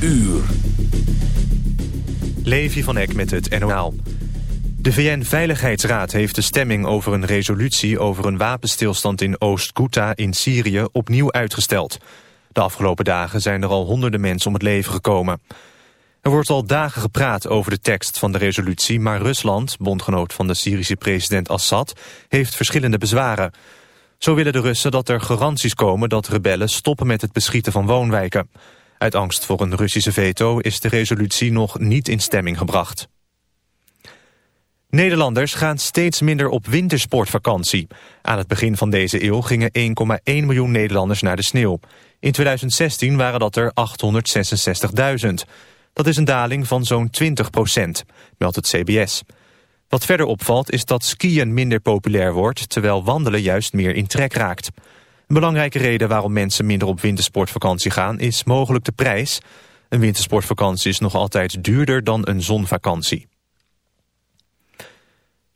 uur. Levi van Eck met het NOL. De VN-veiligheidsraad heeft de stemming over een resolutie... over een wapenstilstand in Oost-Ghouta in Syrië opnieuw uitgesteld. De afgelopen dagen zijn er al honderden mensen om het leven gekomen. Er wordt al dagen gepraat over de tekst van de resolutie... maar Rusland, bondgenoot van de Syrische president Assad... heeft verschillende bezwaren. Zo willen de Russen dat er garanties komen dat rebellen stoppen met het beschieten van woonwijken. Uit angst voor een Russische veto is de resolutie nog niet in stemming gebracht. Nederlanders gaan steeds minder op wintersportvakantie. Aan het begin van deze eeuw gingen 1,1 miljoen Nederlanders naar de sneeuw. In 2016 waren dat er 866.000. Dat is een daling van zo'n 20 procent, meldt het CBS. Wat verder opvalt is dat skiën minder populair wordt... terwijl wandelen juist meer in trek raakt. Een belangrijke reden waarom mensen minder op wintersportvakantie gaan... is mogelijk de prijs. Een wintersportvakantie is nog altijd duurder dan een zonvakantie.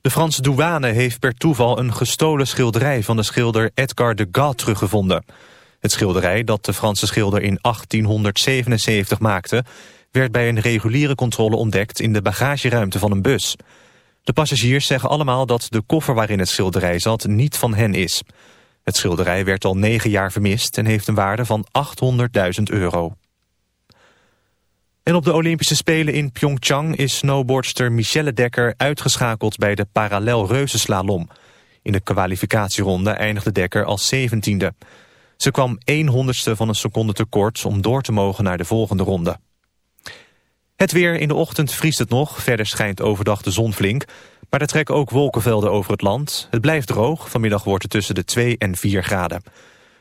De Franse douane heeft per toeval een gestolen schilderij... van de schilder Edgar Degas teruggevonden. Het schilderij dat de Franse schilder in 1877 maakte... werd bij een reguliere controle ontdekt in de bagageruimte van een bus. De passagiers zeggen allemaal dat de koffer waarin het schilderij zat niet van hen is... Het schilderij werd al negen jaar vermist en heeft een waarde van 800.000 euro. En op de Olympische Spelen in Pyeongchang is snowboardster Michelle Dekker uitgeschakeld bij de parallel reuzenslalom. In de kwalificatieronde eindigde Dekker als zeventiende. Ze kwam 1 honderdste van een seconde tekort om door te mogen naar de volgende ronde. Het weer in de ochtend vriest het nog, verder schijnt overdag de zon flink. Maar er trekken ook wolkenvelden over het land. Het blijft droog, vanmiddag wordt het tussen de 2 en 4 graden.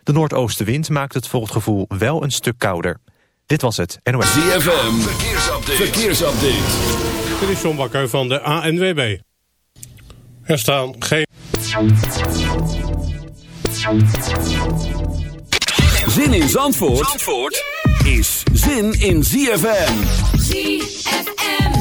De noordoostenwind maakt het voor het gevoel wel een stuk kouder. Dit was het NOS. ZFM, verkeersupdate. verkeersupdate. Dit is John Bakker van de ANWB. Er staan geen... Zin in Zandvoort, Zandvoort is zin in ZFM. ZFM.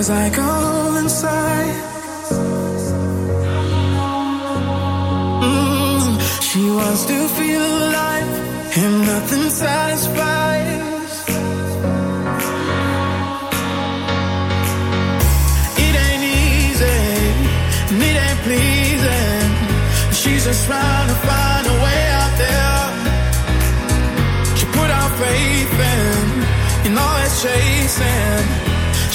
as I go inside. Mm, she wants to feel alive, and nothing satisfies. It ain't easy, and it ain't pleasing. She's just trying to find a way out there. She put her faith in, in all it's chasing.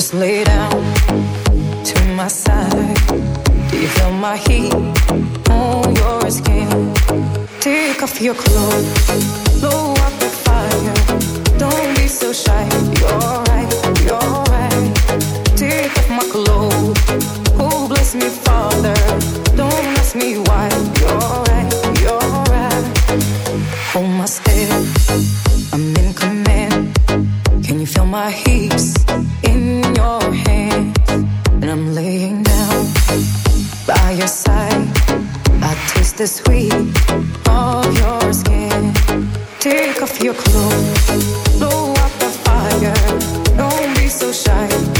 Just leave. shy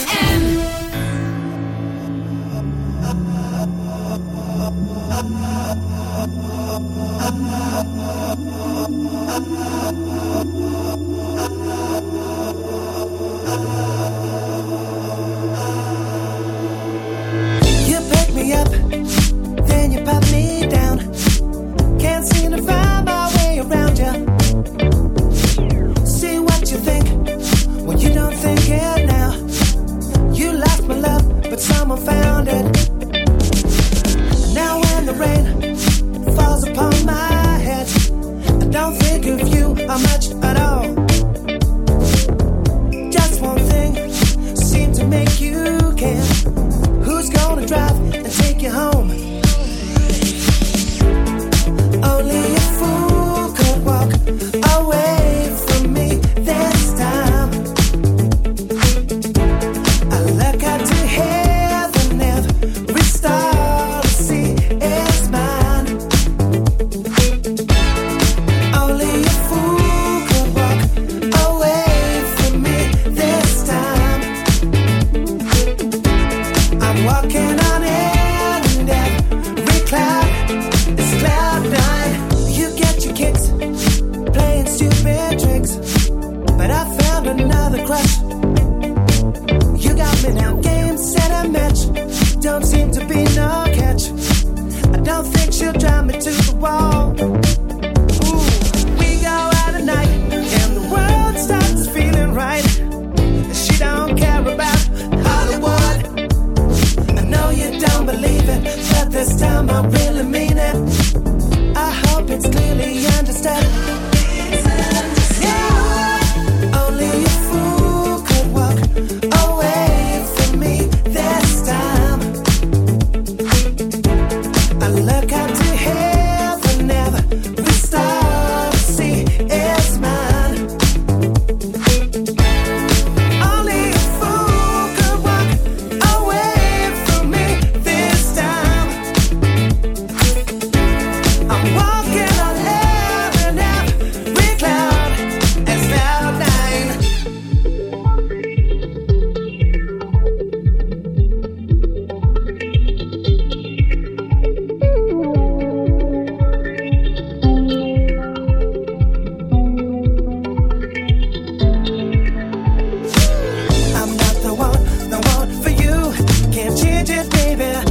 baby.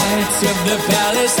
lights of the palace.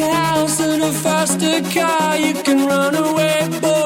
house and a faster car. You can run away, but.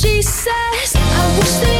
she says, I wish they